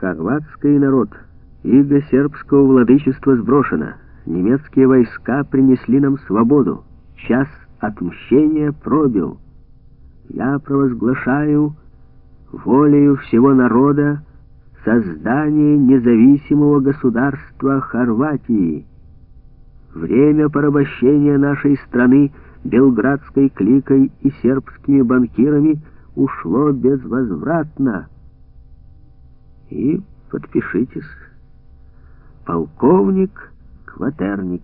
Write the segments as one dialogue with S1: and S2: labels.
S1: Хорватский народ, иго сербского владычества сброшено. Немецкие войска принесли нам свободу. Час отмщения пробил. Я провозглашаю волею всего народа создание независимого государства Хорватии. Время порабощения нашей страны белградской кликой и сербскими банкирами ушло безвозвратно. И подпишитесь. Полковник Кватерник.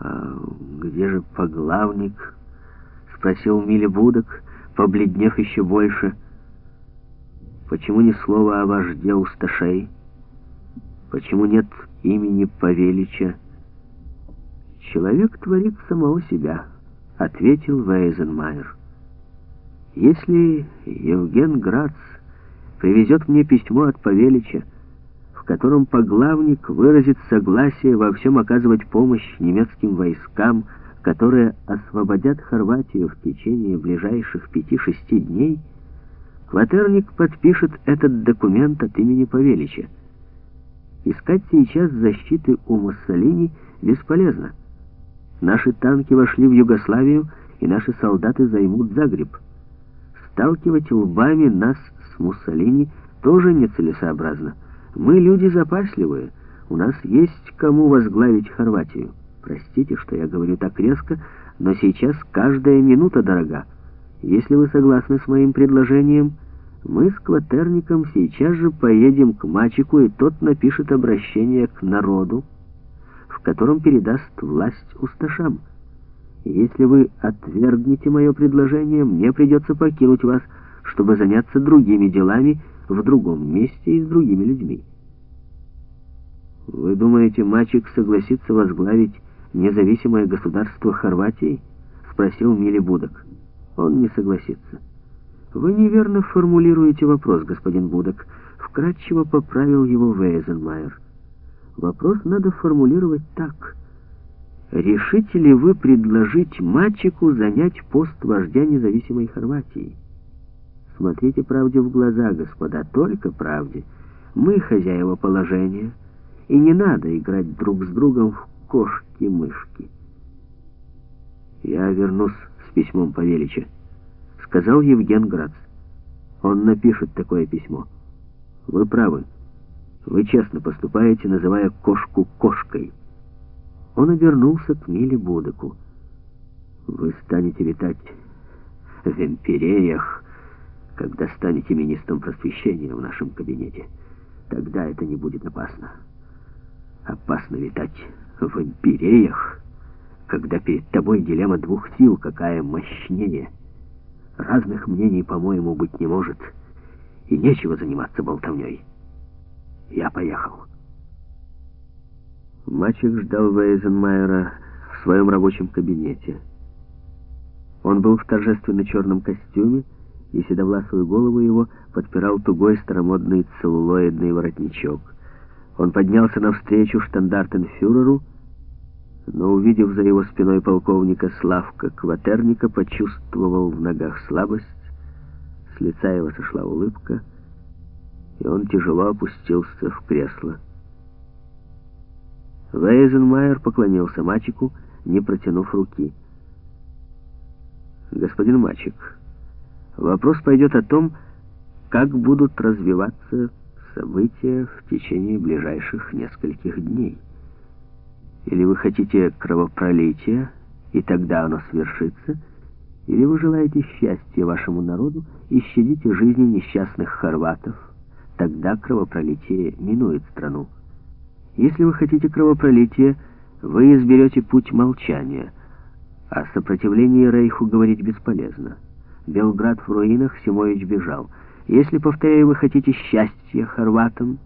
S1: «А где же поглавник?» — спросил Миле Будок, побледнев еще больше. «Почему ни слова о вожде Усташей? Почему нет имени Павелича?» «Человек творит самого себя», — ответил Вейзенмайер. «Если Евген Грац привезет мне письмо от Павелича, в котором поглавник выразит согласие во всем оказывать помощь немецким войскам, которые освободят Хорватию в течение ближайших пяти-шести дней, Кватерник подпишет этот документ от имени Павелича. Искать сейчас защиты у Муссолини бесполезно. Наши танки вошли в Югославию, и наши солдаты займут Загреб. Сталкивать лбами нас Муссолини тоже нецелесообразно. Мы люди запасливые, у нас есть кому возглавить Хорватию. Простите, что я говорю так резко, но сейчас каждая минута дорога. Если вы согласны с моим предложением, мы с Кватерником сейчас же поедем к Мачику, и тот напишет обращение к народу, в котором передаст власть усташам. Если вы отвергнете мое предложение, мне придется покинуть вас, чтобы заняться другими делами в другом месте и с другими людьми. Вы думаете, мальчик согласится возглавить независимое государство Хорватии? Спросил Мили Будок. Он не согласится. Вы неверно формулируете вопрос, господин Будок. Вкратчиво поправил его Вейзенмайер. Вопрос надо формулировать так. Решите ли вы предложить мальчику занять пост вождя независимой Хорватии? Смотрите правде в глаза, господа, только правде. Мы хозяева положения, и не надо играть друг с другом в кошки-мышки. «Я вернусь с письмом Павелича», — сказал Евген Грац. «Он напишет такое письмо. Вы правы. Вы честно поступаете, называя кошку кошкой». Он обернулся к Миле Будеку. «Вы станете витать в империях, когда станете министром просвещения в нашем кабинете. Тогда это не будет опасно. Опасно витать в империях, когда перед тобой дилемма двух сил, какая мощнее. Разных мнений, по-моему, быть не может, и нечего заниматься болтовней. Я поехал». Мальчик ждал Вейзенмайера в своем рабочем кабинете. Он был в торжественно черном костюме, и седовласую голову его подпирал тугой старомодный целлулоидный воротничок. Он поднялся навстречу штандартенфюреру, но, увидев за его спиной полковника Славка Кватерника, почувствовал в ногах слабость, с лица его сошла улыбка, и он тяжело опустился в кресло. Вейзенмайер поклонился мальчику, не протянув руки. «Господин мальчик, вопрос пойдет о том, как будут развиваться события в течение ближайших нескольких дней. Или вы хотите кровопролития, и тогда оно свершится, или вы желаете счастья вашему народу и щадите жизни несчастных хорватов, тогда кровопролитие минует страну. Если вы хотите кровопролития, вы изберете путь молчания. О сопротивлении Рейху говорить бесполезно. Белград в руинах, Симович бежал. Если, повторяю, вы хотите счастья хорватам,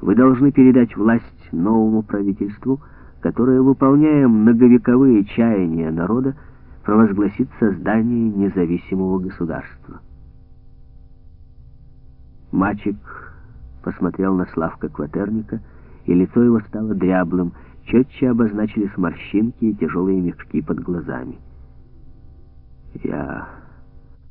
S1: вы должны передать власть новому правительству, которое, выполняя многовековые чаяния народа, провозгласит создание независимого государства. Мальчик посмотрел на Славка Кватерника и лицо его стало дряблым, четче обозначились морщинки и тяжелые мешки под глазами. «Я